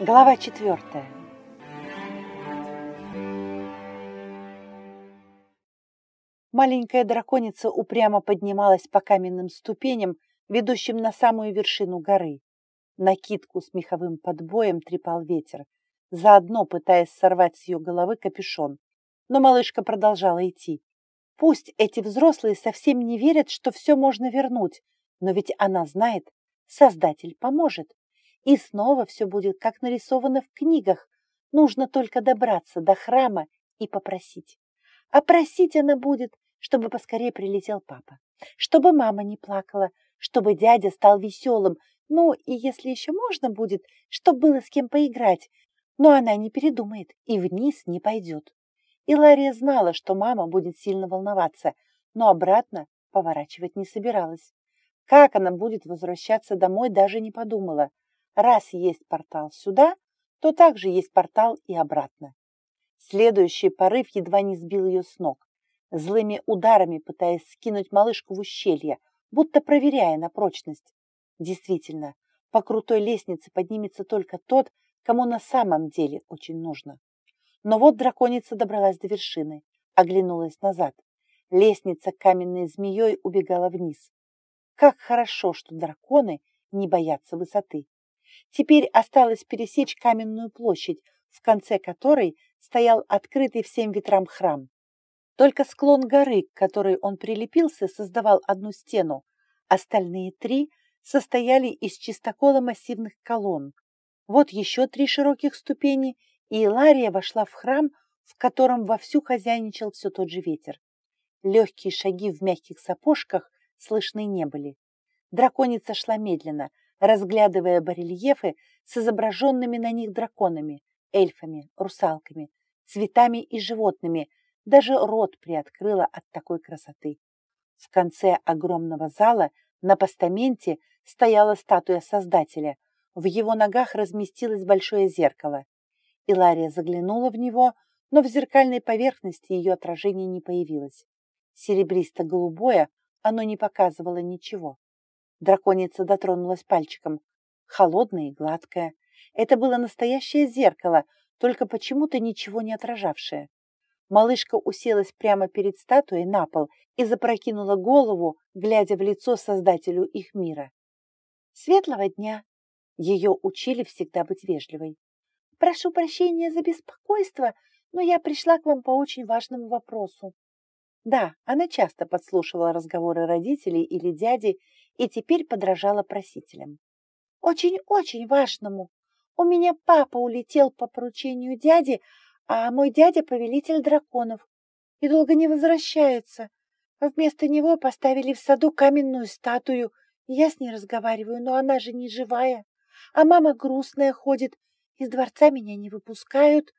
Глава четвертая. Маленькая драконица упрямо поднималась по каменным ступеням, ведущим на самую вершину горы. Накидку с меховым подбоем трепал ветер, заодно пытаясь сорвать с ее головы капюшон. Но малышка продолжала идти. Пусть эти взрослые совсем не верят, что все можно вернуть, но ведь она знает, Создатель поможет. И снова все будет, как нарисовано в книгах. Нужно только добраться до храма и попросить. А просить она будет, чтобы поскорее прилетел папа, чтобы мама не плакала, чтобы дядя стал веселым, ну и если еще можно будет, чтобы было с кем поиграть. Но она не передумает и вниз не пойдет. И Лария знала, что мама будет сильно волноваться, но обратно поворачивать не собиралась. Как она будет возвращаться домой, даже не подумала. Раз есть портал сюда, то также есть портал и обратно. Следующий порыв едва не сбил ее с ног, злыми ударами пытаясь скинуть малышку в ущелье, будто проверяя на прочность. Действительно, по крутой лестнице поднимется только тот, кому на самом деле очень нужно. Но вот драконица добралась до вершины, оглянулась назад. Лестница каменной змеей убегала вниз. Как хорошо, что драконы не боятся высоты. Теперь осталось пересечь каменную площадь, в конце которой стоял открытый всем ветрам храм. Только склон горы, к которой он прилепился, создавал одну стену. Остальные три состояли из чистокола массивных колонн. Вот еще три широких ступени, и Илария вошла в храм, в котором вовсю хозяйничал все тот же ветер. Легкие шаги в мягких сапожках слышны не были. Драконица шла медленно, разглядывая барельефы с изображенными на них драконами, эльфами, русалками, цветами и животными, даже рот приоткрыла от такой красоты. В конце огромного зала на постаменте стояла статуя Создателя. В его ногах разместилось большое зеркало. Илария заглянула в него, но в зеркальной поверхности ее отражение не появилось. Серебристо-голубое оно не показывало ничего. Драконица дотронулась пальчиком. Холодное и гладкое. Это было настоящее зеркало, только почему-то ничего не отражавшее. Малышка уселась прямо перед статуей на пол и запрокинула голову, глядя в лицо создателю их мира. «Светлого дня!» Ее учили всегда быть вежливой. «Прошу прощения за беспокойство, но я пришла к вам по очень важному вопросу». Да, она часто подслушивала разговоры родителей или дяди и теперь подражала просителям. «Очень-очень важному. У меня папа улетел по поручению дяди, а мой дядя — повелитель драконов, и долго не возвращается. Вместо него поставили в саду каменную статую, я с ней разговариваю, но она же не живая. А мама грустная ходит, из дворца меня не выпускают.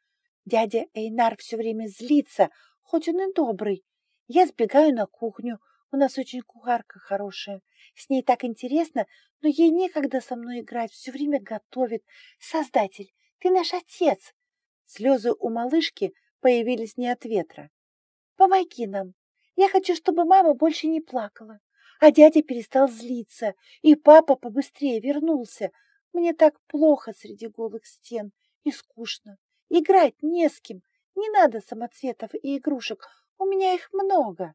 Дядя Эйнар все время злится, хоть он и добрый. Я сбегаю на кухню, у нас очень кухарка хорошая. С ней так интересно, но ей некогда со мной играть, все время готовит. Создатель, ты наш отец. Слезы у малышки появились не от ветра. Помоги нам. Я хочу, чтобы мама больше не плакала. А дядя перестал злиться, и папа побыстрее вернулся. Мне так плохо среди голых стен и скучно. Играть не с кем. Не надо самоцветов и игрушек. У меня их много.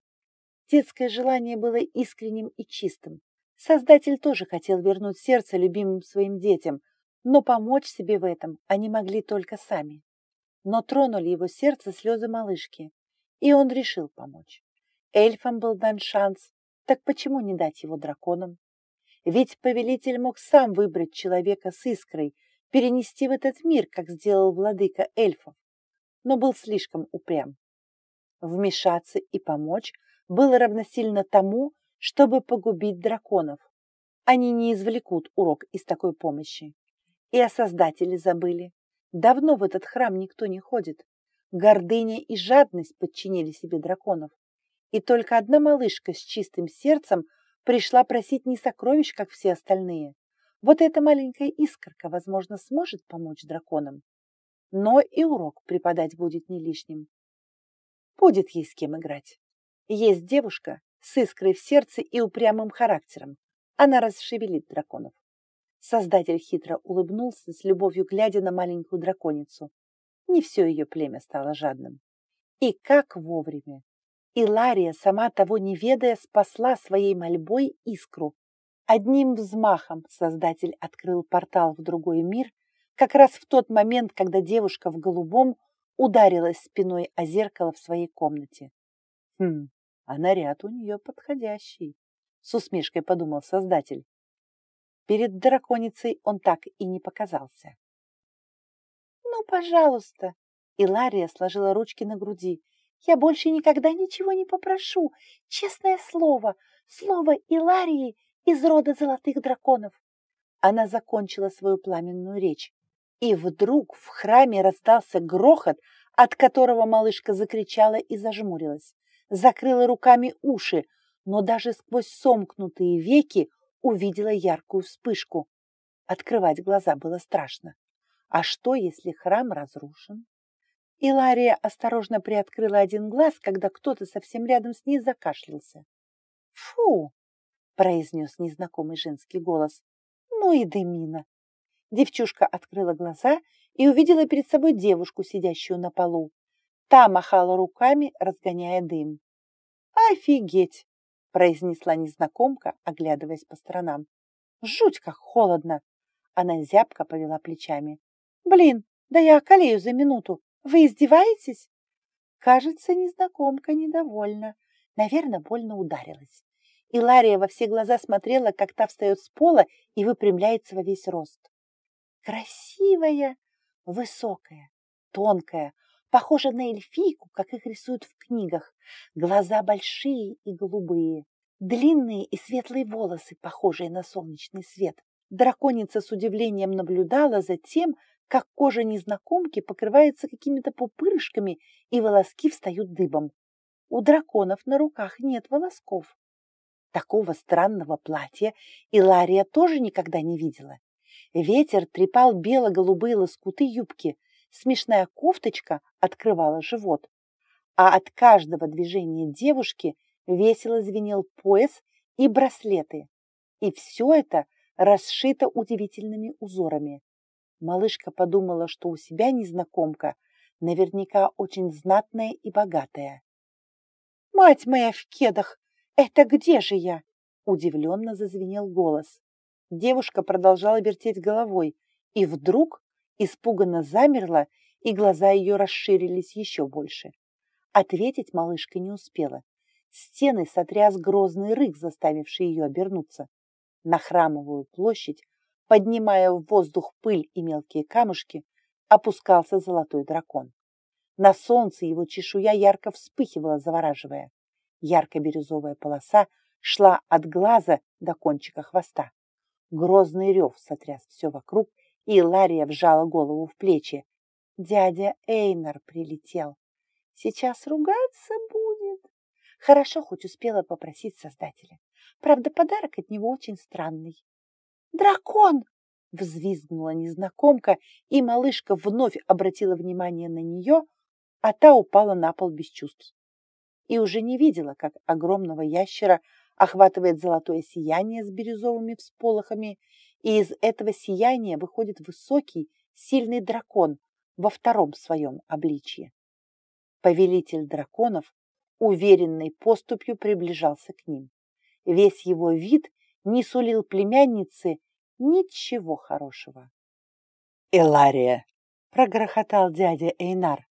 Детское желание было искренним и чистым. Создатель тоже хотел вернуть сердце любимым своим детям, но помочь себе в этом они могли только сами. Но тронули его сердце слезы малышки, и он решил помочь. Эльфам был дан шанс, так почему не дать его драконам? Ведь повелитель мог сам выбрать человека с искрой, перенести в этот мир, как сделал владыка эльфов, но был слишком упрям. Вмешаться и помочь было равносильно тому, чтобы погубить драконов. Они не извлекут урок из такой помощи. И о Создателе забыли. Давно в этот храм никто не ходит. Гордыня и жадность подчинили себе драконов. И только одна малышка с чистым сердцем пришла просить не сокровищ, как все остальные. Вот эта маленькая искорка, возможно, сможет помочь драконам. Но и урок преподать будет не лишним. Будет ей с кем играть. Есть девушка с искрой в сердце и упрямым характером. Она расшевелит драконов. Создатель хитро улыбнулся, с любовью глядя на маленькую драконицу. Не все ее племя стало жадным. И как вовремя! Илария, сама того не ведая, спасла своей мольбой искру. Одним взмахом Создатель открыл портал в другой мир, как раз в тот момент, когда девушка в голубом ударилась спиной о зеркало в своей комнате. Хм, а наряд у нее подходящий, с усмешкой подумал Создатель. Перед драконицей он так и не показался. «Ну, пожалуйста!» Илария сложила ручки на груди. Я больше никогда ничего не попрошу. Честное слово, слово Иларии из рода золотых драконов. Она закончила свою пламенную речь. И вдруг в храме раздался грохот, от которого малышка закричала и зажмурилась. Закрыла руками уши, но даже сквозь сомкнутые веки увидела яркую вспышку. Открывать глаза было страшно. А что, если храм разрушен? Илария осторожно приоткрыла один глаз, когда кто-то совсем рядом с ней закашлялся. «Фу!» — произнес незнакомый женский голос. «Ну и дымина!» Девчушка открыла глаза и увидела перед собой девушку, сидящую на полу. Та махала руками, разгоняя дым. «Офигеть!» — произнесла незнакомка, оглядываясь по сторонам. «Жуть, как холодно!» Она зябко повела плечами. «Блин, да я околею за минуту. Вы издеваетесь? Кажется, незнакомка недовольна. Наверное, больно ударилась. И Лария во все глаза смотрела, как та встает с пола и выпрямляется во весь рост. Красивая, высокая, тонкая, похожа на эльфийку, как их рисуют в книгах. Глаза большие и голубые, длинные и светлые волосы, похожие на солнечный свет. Драконица с удивлением наблюдала за тем, как кожа незнакомки покрывается какими-то пупырышками, и волоски встают дыбом. У драконов на руках нет волосков. Такого странного платья Илария тоже никогда не видела. Ветер трепал бело-голубые лоскуты юбки, смешная кофточка открывала живот, а от каждого движения девушки весело звенел пояс и браслеты. И все это расшито удивительными узорами. Малышка подумала, что у себя незнакомка наверняка очень знатная и богатая. «Мать моя в кедах! Это где же я?» Удивленно зазвенел голос. Девушка продолжала вертеть головой, и вдруг испуганно замерла, и глаза ее расширились еще больше. Ответить малышка не успела. Стены сотряс грозный рык, заставивший ее обернуться. На храмовую площадь Поднимая в воздух пыль и мелкие камушки, опускался золотой дракон. На солнце его чешуя ярко вспыхивала, завораживая. Ярко-бирюзовая полоса шла от глаза до кончика хвоста. Грозный рев сотряс все вокруг, и Лария вжала голову в плечи. Дядя Эйнар прилетел. Сейчас ругаться будет. Хорошо хоть успела попросить Создателя. Правда, подарок от него очень странный. «Дракон!» — взвизгнула незнакомка, и малышка вновь обратила внимание на нее, а та упала на пол без чувств. И уже не видела, как огромного ящера охватывает золотое сияние с бирюзовыми всполохами, и из этого сияния выходит высокий, сильный дракон во втором своем обличье. Повелитель драконов уверенной поступью приближался к ним. Весь его вид не сулил племяннице ничего хорошего. «Элария!» — прогрохотал дядя Эйнар.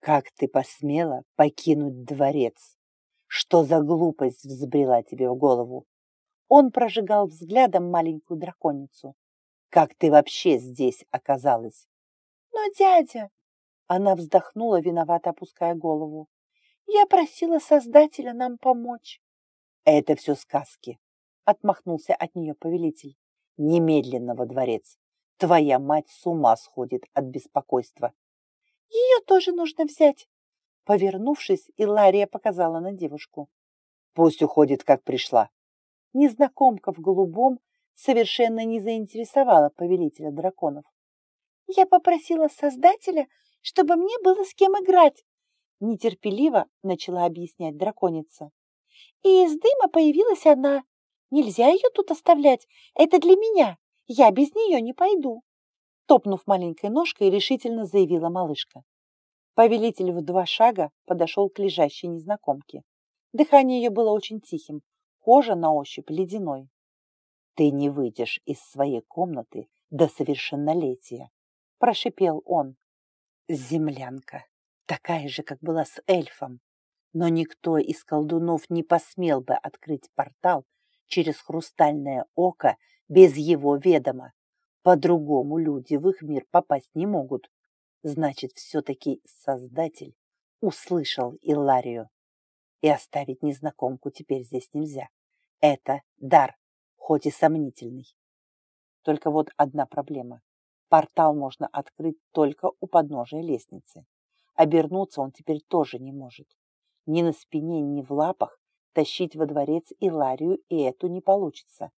«Как ты посмела покинуть дворец? Что за глупость взбрела тебе в голову?» Он прожигал взглядом маленькую драконицу. «Как ты вообще здесь оказалась?» «Но, дядя...» Она вздохнула, виновато опуская голову. «Я просила Создателя нам помочь». «Это все сказки», — отмахнулся от нее повелитель. Немедленно во дворец. Твоя мать с ума сходит от беспокойства. Ее тоже нужно взять. Повернувшись, Илария показала на девушку. Пусть уходит, как пришла. Незнакомка в голубом совершенно не заинтересовала повелителя драконов. Я попросила Создателя, чтобы мне было с кем играть. Нетерпеливо начала объяснять драконица. И из дыма появилась она. Нельзя ее тут оставлять. Это для меня. Я без нее не пойду. Топнув маленькой ножкой, решительно заявила малышка. Повелитель в два шага подошел к лежащей незнакомке. Дыхание ее было очень тихим, кожа на ощупь ледяной. «Ты не выйдешь из своей комнаты до совершеннолетия», – прошипел он. «Землянка, такая же, как была с эльфом, но никто из колдунов не посмел бы открыть портал через хрустальное око без его ведома. По-другому люди в их мир попасть не могут. Значит, все-таки Создатель услышал Иларию. И оставить незнакомку теперь здесь нельзя. Это дар, хоть и сомнительный. Только вот одна проблема. Портал можно открыть только у подножия лестницы. Обернуться он теперь тоже не может. Ни на спине, ни в лапах тащить во дворец Иларию и эту не получится.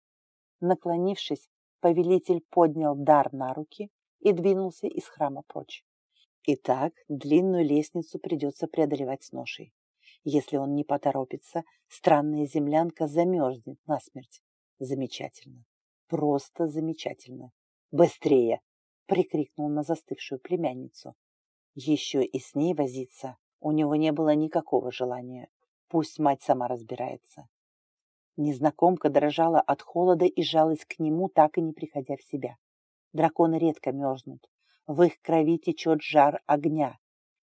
Наклонившись, повелитель поднял дар на руки и двинулся из храма прочь. Итак, длинную лестницу придется преодолевать с ношей. Если он не поторопится, странная землянка замерзнет насмерть. Замечательно. Просто замечательно. Быстрее! прикрикнул на застывшую племянницу. Еще и с ней возиться у него не было никакого желания. Пусть мать сама разбирается. Незнакомка дрожала от холода и жалась к нему, так и не приходя в себя. Драконы редко мерзнут. В их крови течет жар огня.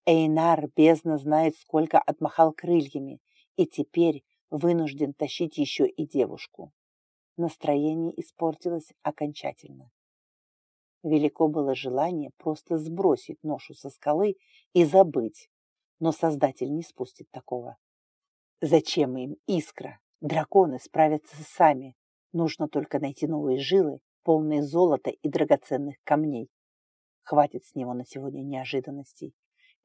Эйнар бездна знает, сколько отмахал крыльями, и теперь вынужден тащить еще и девушку. Настроение испортилось окончательно. Велико было желание просто сбросить ношу со скалы и забыть, но Создатель не спустит такого. Зачем им искра? Драконы справятся сами. Нужно только найти новые жилы, полные золота и драгоценных камней. Хватит с него на сегодня неожиданностей.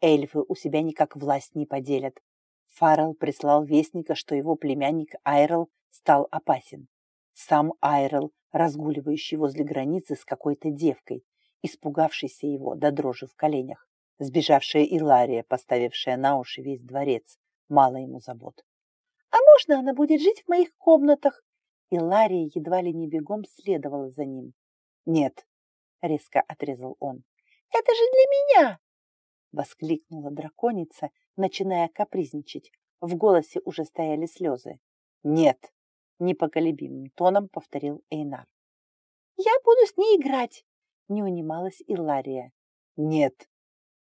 Эльфы у себя никак власть не поделят. Фаррелл прислал вестника, что его племянник Айрел стал опасен. Сам Айрел, разгуливающий возле границы с какой-то девкой, испугавшийся его до дрожи в коленях. Сбежавшая Илария, поставившая на уши весь дворец. Мало ему забот. «А можно она будет жить в моих комнатах?» Илария едва ли не бегом следовала за ним. «Нет, — резко отрезал он. «Это же для меня!» — воскликнула драконица, начиная капризничать. В голосе уже стояли слезы. «Нет!» — непоколебимым тоном повторил Эйнар. «Я буду с ней играть!» — не унималась Илария. «Нет!»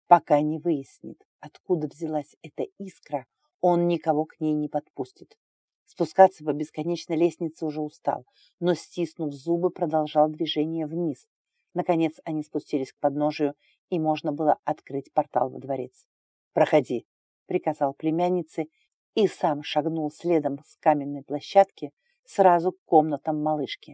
Пока не выяснит, откуда взялась эта искра, он никого к ней не подпустит. Спускаться по бесконечной лестнице уже устал, но, стиснув зубы, продолжал движение вниз, Наконец они спустились к подножию, и можно было открыть портал во дворец. «Проходи», — приказал племяннице, и сам шагнул следом с каменной площадки сразу к комнатам малышки.